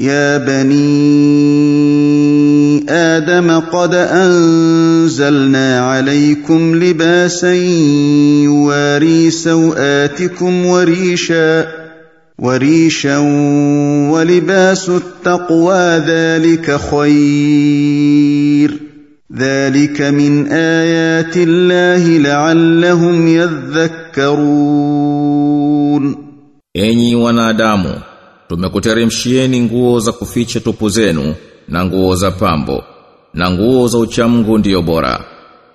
يا بني آدم قد أنزلنا عليكم لباسا يواري سوآتكم وريشا وريشا ولباس التقوى ذلك خير. ذلك من آيات الله لعلهم يذكرون. Enyi wanadamu, Tumekuteremshieni nguo za kuficha tupu zenu na nguo za pambo na nguo za uchamgu ndiyo bora.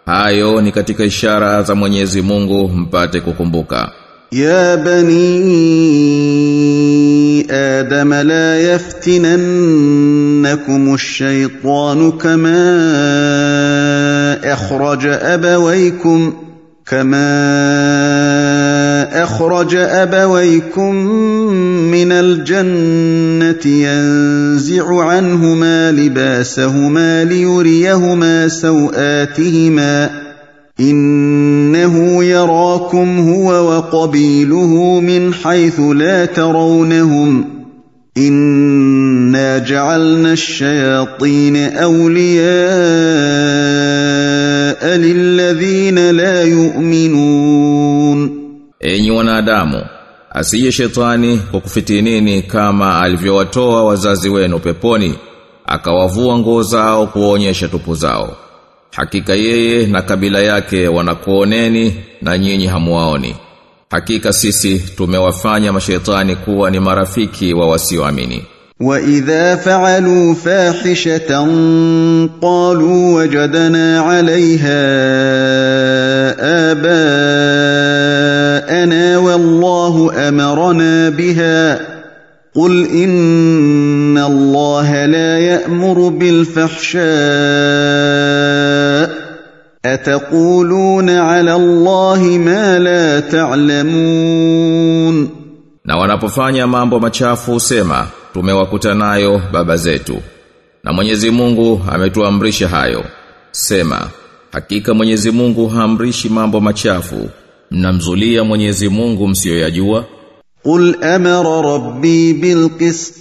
Hayo ni katika ishara za Mwenyezi Mungu mpate kukumbuka. Ya bani Adam la yaftinannakum ash-shaytanu kama akhraja abawaykum كما أخرج أبويكم من الجنة ينزع عنهما لباسهما ليريهما سوآتهما إنه يراكم هو وقبيله من حيث لا ترونهم إنا جعلنا الشياطين أولياء alilladhina la yu'minun enyi wanadamu asiye shetani kwa kufitinini kama alivyowatoa wazazi wenu peponi akawavua nguo zao kuonyesha tupu zao? Hakika yeye na kabila yake wanakuoneni na nyinyi hamuwaoni. Hakika sisi tumewafanya mashetani kuwa ni marafiki wa wasioamini. وإذا فعلوا فاحشة قالوا وجدنا عليها آباءنا والله أمرنا بها قل إن الله لا يأمر بالفحشاء أتقولون على الله ما لا تعلمون Na wanapofanya mambo machafu usema tumewakuta nayo baba zetu. Na Mwenyezi Mungu ametuamrisha hayo. Sema hakika Mwenyezi Mungu haamrishi mambo machafu. Mnamzulia Mwenyezi Mungu msiyoyajua? Qul amara rabbi bil qist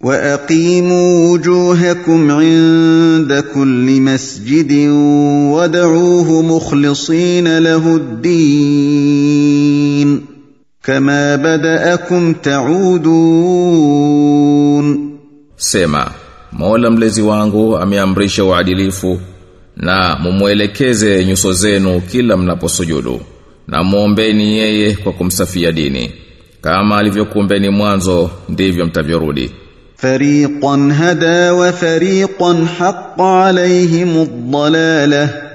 wa aqimu wujuhakum 'inda kulli masjidin wad'uuhu mukhlisina lahu ad-din kama badaakum taudun sema Mola mlezi wangu ameamrisha uadilifu na mumwelekeze nyuso zenu kila mnaposujudu. Na muombeni yeye kwa kumsafia dini. Kama alivyokumbeni mwanzo ndivyo mtavyorudi. Fariqan hada wa fariqan haqqa alayhim dhalalah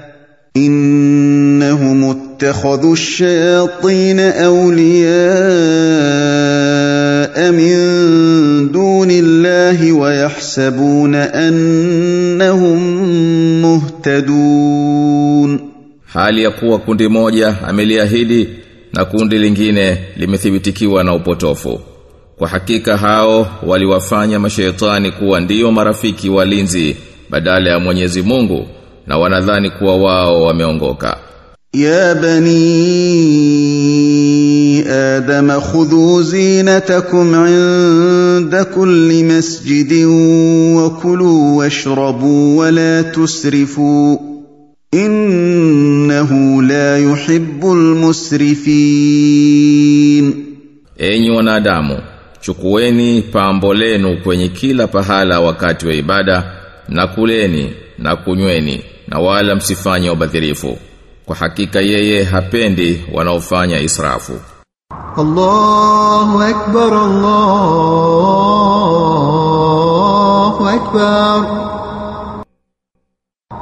انهم اتخذوا الشياطين اولياء من دون الله ويحسبون انهم مهتدون Hali ya kuwa kundi moja ameliahidi na kundi lingine limethibitikiwa na upotofu. Kwa hakika hao waliwafanya mashaitani kuwa ndiyo marafiki walinzi badala ya Mwenyezi Mungu na wanadhani kuwa wao wameongoka. Ya bani adama khudhu zinatakum inda kulli masjidin wa kulu washrabu wa la tusrifu. Innahu la yuhibbu almusrifin enyi wanadamu chukueni pambo lenu kwenye kila pahala wakati wa ibada na kuleni na kunyweni na wala msifanye ubadhirifu. Kwa hakika yeye hapendi wanaofanya israfu. Allahu akbar Allahu akbar.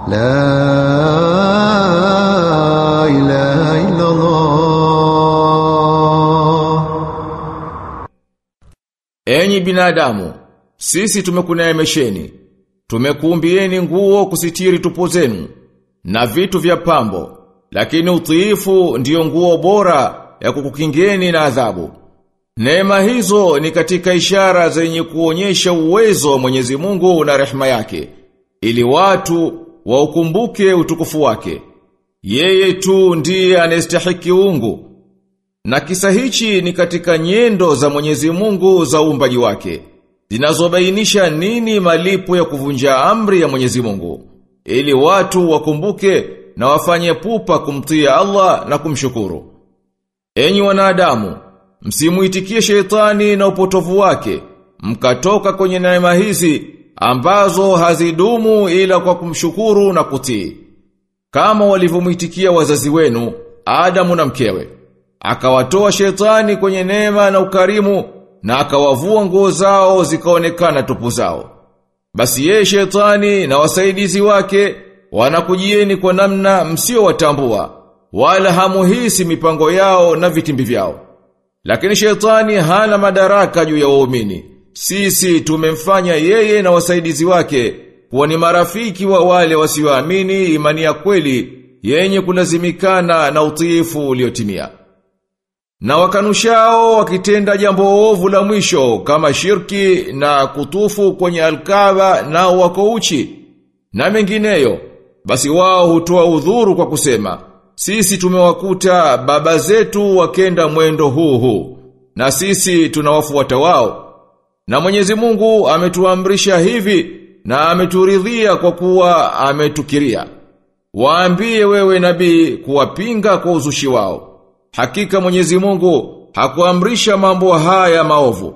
La ilaha illa Allah Enyi binadamu sisi tumekuneemesheni Tumekuumbieni nguo kusitiri tupo zenu na vitu vya pambo, lakini utiifu ndiyo nguo bora ya kukukingeni na adhabu. Neema hizo ni katika ishara zenye kuonyesha uwezo wa Mwenyezi Mungu na rehema yake, ili watu waukumbuke utukufu wake. Yeye tu ndiye anayestahiki ungu Na kisa hichi ni katika nyendo za Mwenyezi Mungu za uumbaji wake, zinazobainisha nini malipo ya kuvunja amri ya Mwenyezi Mungu ili watu wakumbuke na wafanye pupa kumtia Allah na kumshukuru. Enyi wanadamu, msimuitikie shetani na upotovu wake, mkatoka kwenye neema hizi ambazo hazidumu ila kwa kumshukuru na kutii. Kama walivyomuitikia wazazi wenu, Adamu na mkewe. Akawatoa shetani kwenye neema na ukarimu na akawavua nguo zao zikaonekana tupu zao. Basi ye shetani na wasaidizi wake wanakujieni kwa namna msio watambua wala hamuhisi mipango yao na vitimbi vyao. Lakini shetani hana madaraka juu ya waumini. Sisi tumemfanya yeye na wasaidizi wake kuwa ni marafiki wa wale wasioamini imani ya kweli yenye kulazimikana na utiifu uliotimia. Na wakanushao wakitenda jambo ovu la mwisho kama shirki na kutufu kwenye alkaba na wako uchi na mengineyo basi wao hutoa udhuru kwa kusema sisi tumewakuta baba zetu wakenda mwendo huu huu na sisi tunawafuata wao. Na Mwenyezi Mungu ametuamrisha hivi na ameturidhia kwa kuwa ametukiria. Waambie wewe nabii kuwapinga kwa uzushi wao Hakika Mwenyezi Mungu hakuamrisha mambo haya maovu.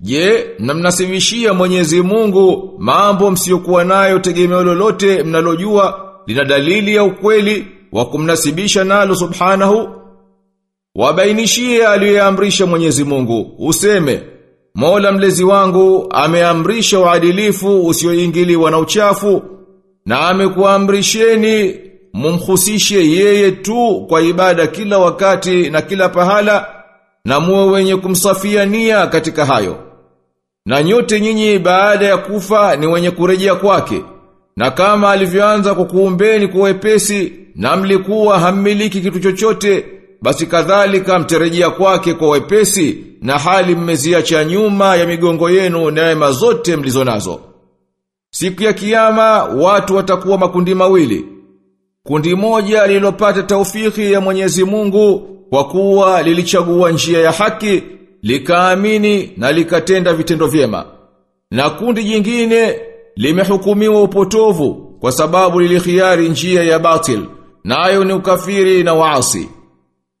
Je, mnamnasibishia Mwenyezi Mungu mambo msiyokuwa nayo tegemeo lolote mnalojua lina dalili ya ukweli wa kumnasibisha nalo subhanahu? Wabainishie aliyoamrisha Mwenyezi Mungu, useme Mola mlezi wangu ameamrisha uadilifu usioingiliwa na uchafu na amekuamrisheni mumhusishe yeye tu kwa ibada kila wakati na kila pahala na muwe wenye kumsafia nia katika hayo. Na nyote nyinyi baada ya kufa ni wenye kurejea kwake. Na kama alivyoanza kukuumbeni kwa wepesi na mlikuwa hammiliki kitu chochote, basi kadhalika mtarejea kwake kwa wepesi na hali mmeziacha nyuma ya migongo yenu neema zote mlizonazo. Siku ya kiyama watu watakuwa makundi mawili. Kundi moja lilopata taufiki ya Mwenyezi Mungu kwa kuwa lilichagua njia ya haki, likaamini na likatenda vitendo vyema. Na kundi jingine limehukumiwa upotovu kwa sababu lilikhiari njia ya batil, nayo ni ukafiri na waasi.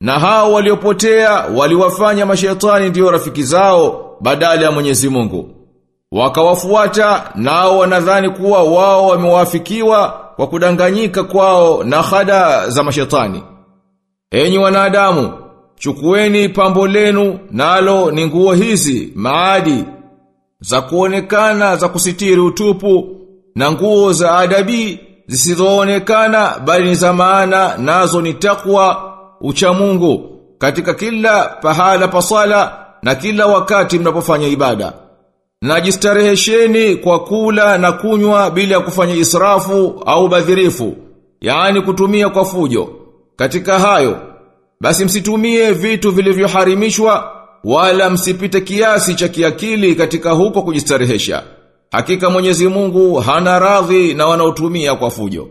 Na hao waliopotea waliwafanya mashetani ndiyo rafiki zao badala ya Mwenyezi Mungu. Wakawafuata nao wanadhani kuwa wao wamewafikiwa kwa kudanganyika kwao na khada za mashetani. Enyi wanadamu, chukueni pambo lenu nalo ni nguo hizi, maadi, za kuonekana za kusitiri utupu, na nguo za adabi, zisizoonekana bali ni za maana nazo ni takwa, ucha Mungu katika kila pahala pasala na kila wakati mnapofanya ibada. Na jistarehesheni kwa kula na kunywa bila ya kufanya israfu au badhirifu, yaani kutumia kwa fujo. Katika hayo, basi msitumie vitu vilivyoharimishwa wala msipite kiasi cha kiakili katika huko kujistarehesha. Hakika Mwenyezi Mungu hana radhi na wanaotumia kwa fujo.